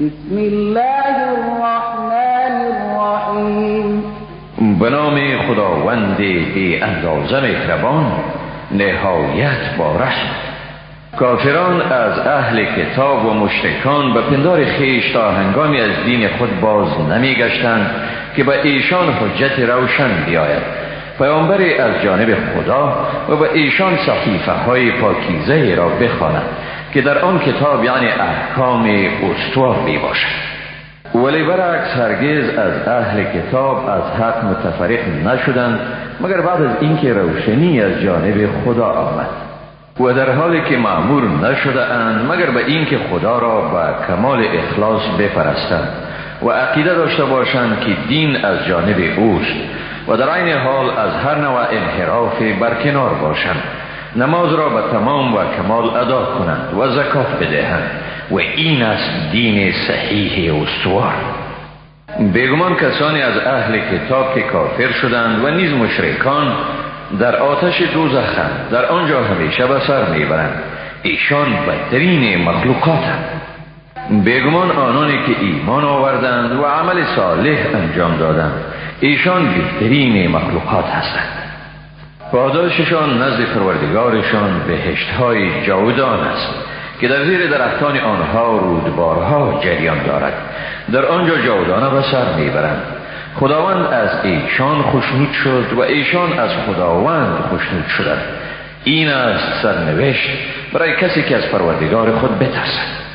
بسم الله الرحمن الرحیم به نام خداوند بی اندازه مهربان نهایت با رحم. کافران از اهل کتاب و مشرکان به پندار خیش تا هنگامی از دین خود باز نمی گشتند که به ایشان حجت روشن بیاید. پیامبری از جانب خدا و به ایشان صحیفه های پاکیزه را بخواند. که در آن کتاب یعنی احکام استوار می باشد ولی برعکس هرگز از اهل کتاب از حق متفرق نشدند مگر بعد از اینکه روشنی از جانب خدا آمد. و در حالی که معمور نشده اند مگر به اینکه خدا را به کمال اخلاص بپرستند و عقیده داشته باشند که دین از جانب اوست و در عین حال از هر نوع انحراف برکنار باشند. نماز را به تمام و کمال ادا کنند و زکات بدهند و این است دین صحیح استوار بیگمان کسانی از اهل کتاب که کافر شدند و نیز مشرکان در آتش دوزخند در آنجا همیشه به سر می‌برند. ایشان بدترین مخلوقاتند. بیگمان آنانی که ایمان آوردند و عمل صالح انجام دادند ایشان بهترین مخلوقات هستند. پاداششان نزد پروردگارشان بهشت های جاودان است که در زیر درختان آنها رودبارها جریان دارد. در آنجا جاودانه به سر می‌برند. خداوند از ایشان خوشنود شد و ایشان از خداوند خوشنود شدند. این است سرنوشت برای کسی که از پروردگار خود بترسد.